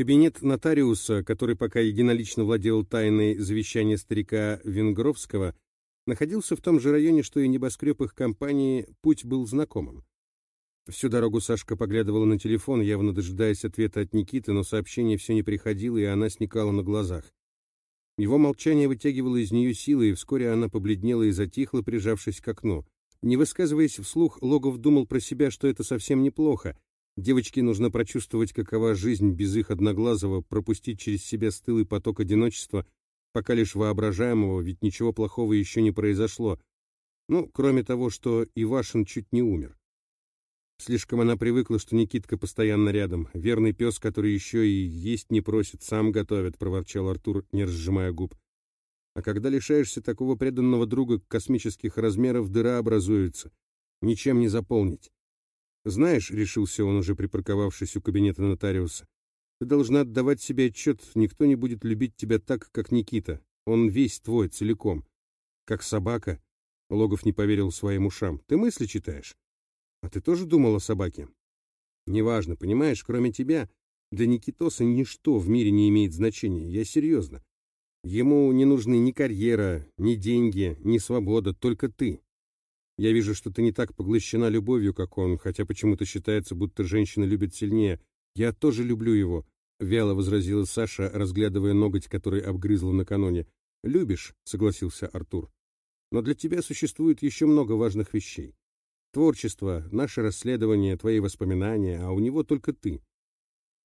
Кабинет нотариуса, который пока единолично владел тайной завещания старика Венгровского, находился в том же районе, что и небоскреб их компании, путь был знакомым. Всю дорогу Сашка поглядывала на телефон, явно дожидаясь ответа от Никиты, но сообщение все не приходило, и она сникала на глазах. Его молчание вытягивало из нее силы, и вскоре она побледнела и затихла, прижавшись к окну. Не высказываясь вслух, Логов думал про себя, что это совсем неплохо. Девочке нужно прочувствовать, какова жизнь без их одноглазого, пропустить через себя стылый поток одиночества, пока лишь воображаемого, ведь ничего плохого еще не произошло. Ну, кроме того, что Ивашин чуть не умер. Слишком она привыкла, что Никитка постоянно рядом. Верный пес, который еще и есть не просит, сам готовит, проворчал Артур, не разжимая губ. А когда лишаешься такого преданного друга космических размеров, дыра образуется. Ничем не заполнить. Знаешь, решился он уже припарковавшись у кабинета нотариуса, ты должна отдавать себе отчет, никто не будет любить тебя так, как Никита. Он весь твой, целиком. Как собака. Логов не поверил своим ушам. Ты мысли читаешь? А ты тоже думал о собаке? Неважно, понимаешь, кроме тебя, для Никитоса ничто в мире не имеет значения. Я серьезно. Ему не нужны ни карьера, ни деньги, ни свобода, только ты. Я вижу, что ты не так поглощена любовью, как он, хотя почему-то считается, будто женщина любит сильнее. Я тоже люблю его, — вяло возразила Саша, разглядывая ноготь, который обгрызла накануне. «Любишь», — согласился Артур. «Но для тебя существует еще много важных вещей. Творчество, наше расследование, твои воспоминания, а у него только ты.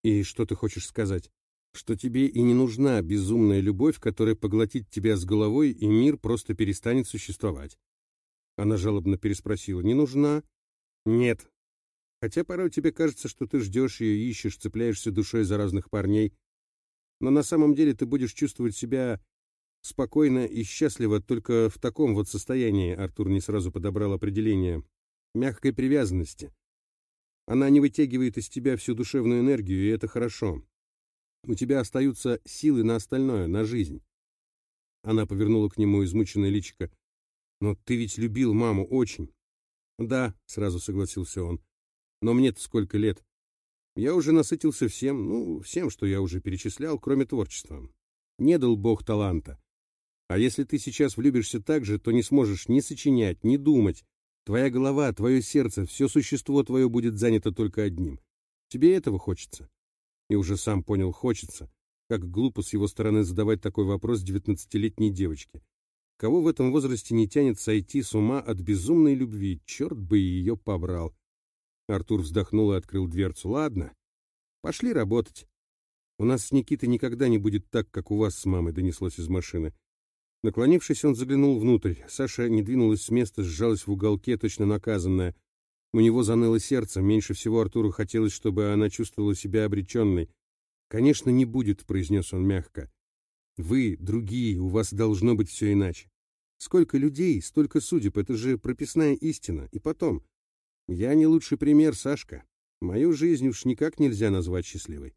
И что ты хочешь сказать? Что тебе и не нужна безумная любовь, которая поглотит тебя с головой, и мир просто перестанет существовать. Она жалобно переспросила. Не нужна? Нет. Хотя порой тебе кажется, что ты ждешь ее, ищешь, цепляешься душой за разных парней. Но на самом деле ты будешь чувствовать себя спокойно и счастливо только в таком вот состоянии, Артур не сразу подобрал определение, мягкой привязанности. Она не вытягивает из тебя всю душевную энергию, и это хорошо. У тебя остаются силы на остальное, на жизнь. Она повернула к нему измученное личико. «Но ты ведь любил маму очень». «Да», — сразу согласился он. «Но мне-то сколько лет? Я уже насытился всем, ну, всем, что я уже перечислял, кроме творчества. Не дал Бог таланта. А если ты сейчас влюбишься так же, то не сможешь ни сочинять, ни думать, Твоя голова, твое сердце, все существо твое будет занято только одним. Тебе этого хочется? И уже сам понял, хочется. Как глупо с его стороны задавать такой вопрос девятнадцатилетней девочке. Кого в этом возрасте не тянет сойти с ума от безумной любви? Черт бы ее побрал. Артур вздохнул и открыл дверцу. Ладно, пошли работать. У нас с Никитой никогда не будет так, как у вас с мамой, донеслось из машины. Наклонившись, он заглянул внутрь. Саша не двинулась с места, сжалась в уголке, точно наказанная. У него заныло сердце. Меньше всего Артуру хотелось, чтобы она чувствовала себя обреченной. «Конечно, не будет», — произнес он мягко. «Вы, другие, у вас должно быть все иначе. Сколько людей, столько судеб, это же прописная истина. И потом, я не лучший пример, Сашка. Мою жизнь уж никак нельзя назвать счастливой.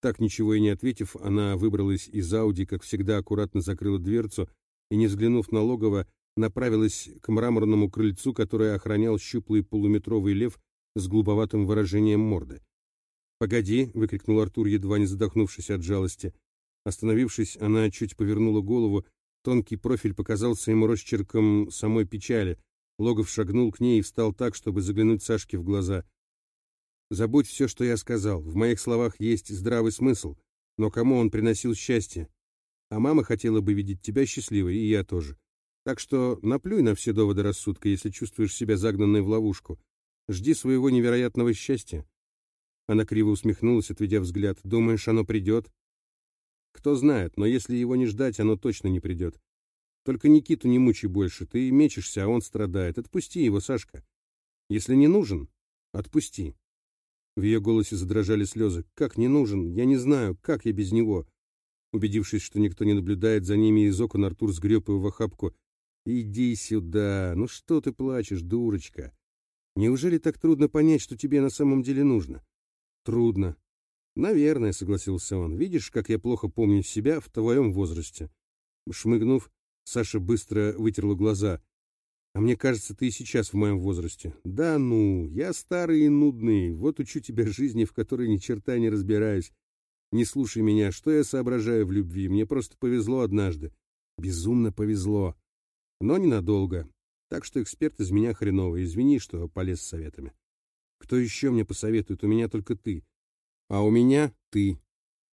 Так ничего и не ответив, она выбралась из Ауди, как всегда аккуратно закрыла дверцу и, не взглянув на логово, направилась к мраморному крыльцу, которое охранял щуплый полуметровый лев с глуповатым выражением морды. «Погоди!» — выкрикнул Артур, едва не задохнувшись от жалости. Остановившись, она чуть повернула голову, тонкий профиль показался ему росчерком самой печали. Логов шагнул к ней и встал так, чтобы заглянуть Сашке в глаза — Забудь все, что я сказал. В моих словах есть здравый смысл. Но кому он приносил счастье? А мама хотела бы видеть тебя счастливой, и я тоже. Так что наплюй на все доводы рассудка, если чувствуешь себя загнанной в ловушку. Жди своего невероятного счастья. Она криво усмехнулась, отведя взгляд. Думаешь, оно придет? Кто знает, но если его не ждать, оно точно не придет. Только Никиту не мучай больше. Ты мечешься, а он страдает. Отпусти его, Сашка. Если не нужен, отпусти. В ее голосе задрожали слезы. «Как не нужен? Я не знаю, как я без него?» Убедившись, что никто не наблюдает за ними из окон, Артур сгреб его в охапку. «Иди сюда! Ну что ты плачешь, дурочка? Неужели так трудно понять, что тебе на самом деле нужно?» «Трудно». «Наверное», — согласился он. «Видишь, как я плохо помню себя в твоем возрасте?» Шмыгнув, Саша быстро вытерла глаза. А мне кажется, ты и сейчас в моем возрасте. Да ну, я старый и нудный, вот учу тебя жизни, в которой ни черта не разбираюсь. Не слушай меня, что я соображаю в любви, мне просто повезло однажды. Безумно повезло. Но ненадолго. Так что эксперт из меня хреновый, извини, что полез с советами. Кто еще мне посоветует? У меня только ты. А у меня ты.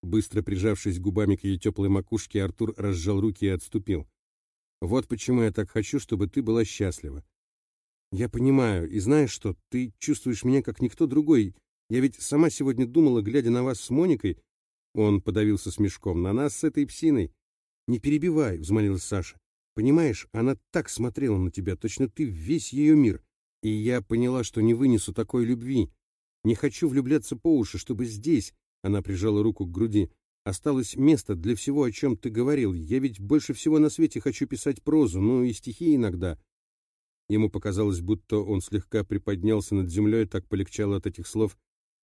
Быстро прижавшись губами к ее теплой макушке, Артур разжал руки и отступил. Вот почему я так хочу, чтобы ты была счастлива. Я понимаю, и знаешь что, ты чувствуешь меня как никто другой. Я ведь сама сегодня думала, глядя на вас с Моникой, он подавился смешком, на нас с этой псиной. Не перебивай, взмолилась Саша. Понимаешь, она так смотрела на тебя, точно ты весь ее мир. И я поняла, что не вынесу такой любви. Не хочу влюбляться по уши, чтобы здесь, она прижала руку к груди, осталось место для всего, о чем ты говорил. Я ведь больше всего на свете хочу писать прозу, ну и стихи иногда. Ему показалось, будто он слегка приподнялся над землей, так полегчало от этих слов.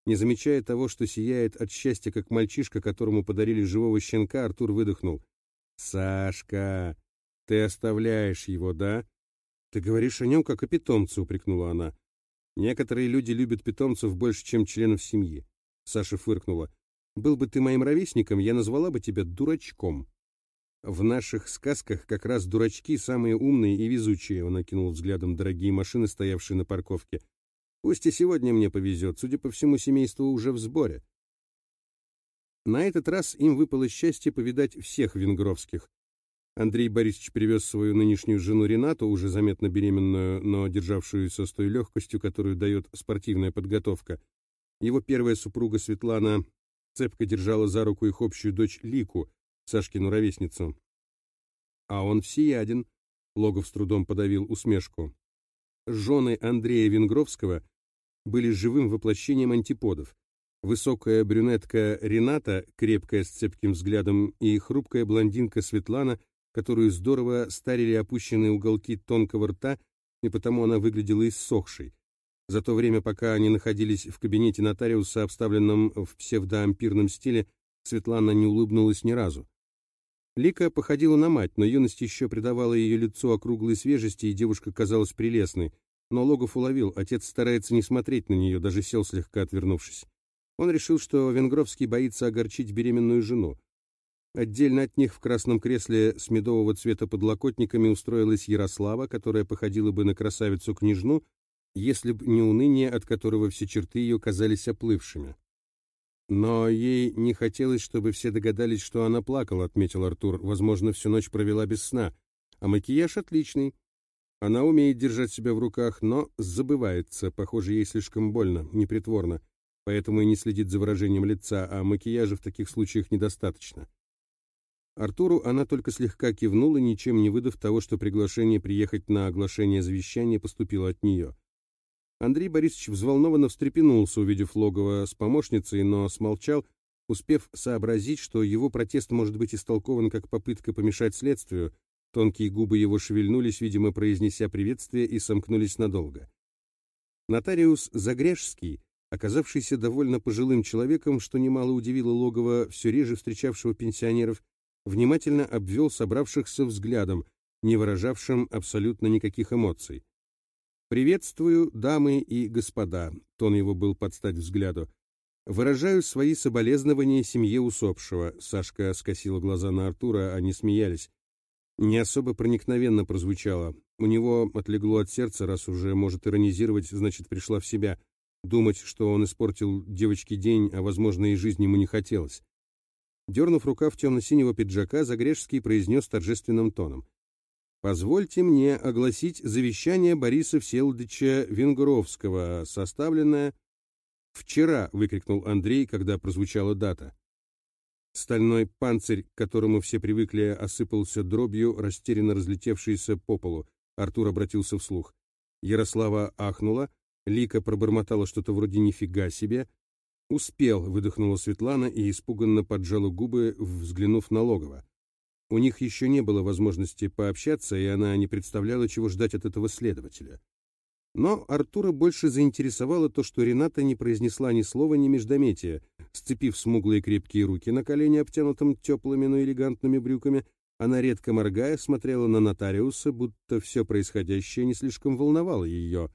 Не замечая того, что сияет от счастья, как мальчишка, которому подарили живого щенка, Артур выдохнул. «Сашка, ты оставляешь его, да?» «Ты говоришь о нем, как о питомце», — упрекнула она. «Некоторые люди любят питомцев больше, чем членов семьи». Саша фыркнула. Был бы ты моим ровесником, я назвала бы тебя дурачком. В наших сказках как раз дурачки самые умные и везучие, он окинул взглядом дорогие машины, стоявшие на парковке. Пусть и сегодня мне повезет, судя по всему, семейство уже в сборе. На этот раз им выпало счастье повидать всех венгровских. Андрей Борисович привез свою нынешнюю жену Ренату, уже заметно беременную, но державшуюся с той легкостью, которую дает спортивная подготовка. Его первая супруга Светлана цепко держала за руку их общую дочь Лику, Сашкину ровесницу. А он всеяден, Логов с трудом подавил усмешку. Жены Андрея Венгровского были живым воплощением антиподов. Высокая брюнетка Рената, крепкая с цепким взглядом, и хрупкая блондинка Светлана, которую здорово старили опущенные уголки тонкого рта, и потому она выглядела иссохшей. За то время, пока они находились в кабинете нотариуса, обставленном в псевдоампирном стиле, Светлана не улыбнулась ни разу. Лика походила на мать, но юность еще придавала ее лицу округлой свежести, и девушка казалась прелестной. Но Логов уловил, отец старается не смотреть на нее, даже сел слегка отвернувшись. Он решил, что Венгровский боится огорчить беременную жену. Отдельно от них в красном кресле с медового цвета подлокотниками устроилась Ярослава, которая походила бы на красавицу-княжну, если б не уныние, от которого все черты ее казались оплывшими. Но ей не хотелось, чтобы все догадались, что она плакала, отметил Артур. Возможно, всю ночь провела без сна. А макияж отличный. Она умеет держать себя в руках, но забывается. Похоже, ей слишком больно, непритворно. Поэтому и не следит за выражением лица, а макияжа в таких случаях недостаточно. Артуру она только слегка кивнула, ничем не выдав того, что приглашение приехать на оглашение завещания поступило от нее. Андрей Борисович взволнованно встрепенулся, увидев логово с помощницей, но смолчал, успев сообразить, что его протест может быть истолкован как попытка помешать следствию. Тонкие губы его шевельнулись, видимо, произнеся приветствие, и сомкнулись надолго. Нотариус Загряжский, оказавшийся довольно пожилым человеком, что немало удивило логово все реже встречавшего пенсионеров, внимательно обвел собравшихся взглядом, не выражавшим абсолютно никаких эмоций. «Приветствую, дамы и господа», — тон его был под стать взгляду. «Выражаю свои соболезнования семье усопшего», — Сашка скосила глаза на Артура, они смеялись. Не особо проникновенно прозвучало. У него отлегло от сердца, раз уже может иронизировать, значит, пришла в себя. Думать, что он испортил девочке день, а, возможно, и жизнь ему не хотелось. Дернув рукав темно-синего пиджака, Загрежский произнес торжественным тоном. Позвольте мне огласить завещание Бориса Всеволодовича Венгровского, составленное... «Вчера!» — выкрикнул Андрей, когда прозвучала дата. Стальной панцирь, к которому все привыкли, осыпался дробью, растерянно разлетевшийся по полу. Артур обратился вслух. Ярослава ахнула, Лика пробормотала что-то вроде «нифига себе». «Успел», — выдохнула Светлана и испуганно поджала губы, взглянув на логово. У них еще не было возможности пообщаться, и она не представляла, чего ждать от этого следователя. Но Артура больше заинтересовало то, что Рената не произнесла ни слова, ни междометия. Сцепив смуглые крепкие руки на колени, обтянутым теплыми, но элегантными брюками, она, редко моргая, смотрела на нотариуса, будто все происходящее не слишком волновало ее.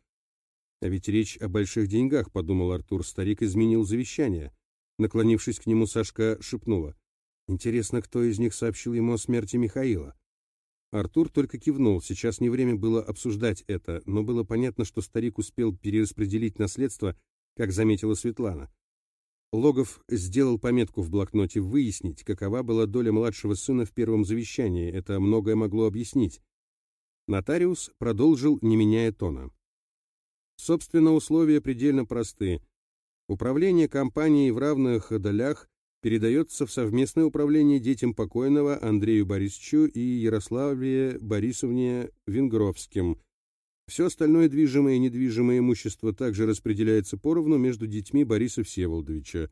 «А ведь речь о больших деньгах», — подумал Артур, — старик изменил завещание. Наклонившись к нему, Сашка шепнула. «Интересно, кто из них сообщил ему о смерти Михаила?» Артур только кивнул, сейчас не время было обсуждать это, но было понятно, что старик успел перераспределить наследство, как заметила Светлана. Логов сделал пометку в блокноте выяснить, какова была доля младшего сына в первом завещании, это многое могло объяснить. Нотариус продолжил, не меняя тона. Собственно, условия предельно просты. Управление компанией в равных долях передается в совместное управление детям покойного Андрею Борисовичу и Ярославе Борисовне Венгровским. Все остальное движимое и недвижимое имущество также распределяется поровну между детьми Бориса Всеволодовича.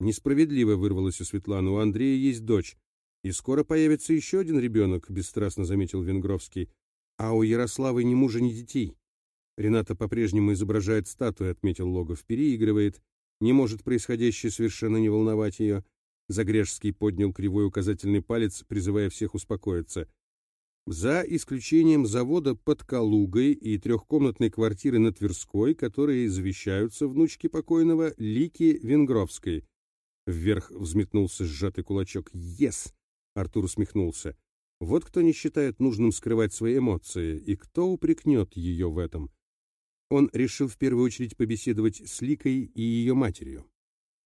Несправедливо вырвалось у Светланы, у Андрея есть дочь. И скоро появится еще один ребенок, бесстрастно заметил Венгровский. А у Ярославы ни мужа, ни детей. Рената по-прежнему изображает статую, отметил Логов, переигрывает. Не может происходящее совершенно не волновать ее. Загряжский поднял кривой указательный палец, призывая всех успокоиться. За исключением завода под Калугой и трехкомнатной квартиры на Тверской, которые завещаются внучке покойного Лики Венгровской. Вверх взметнулся сжатый кулачок. «Ес!» — Артур усмехнулся. «Вот кто не считает нужным скрывать свои эмоции, и кто упрекнет ее в этом?» Он решил в первую очередь побеседовать с Ликой и ее матерью.